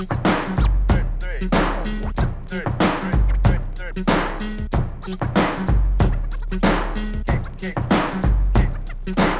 Thank you.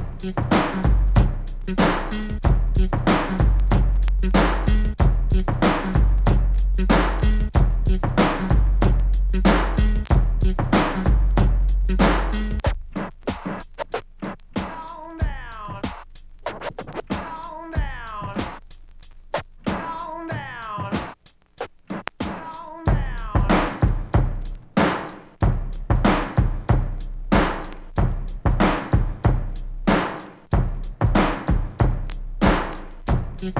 Thank you. Thank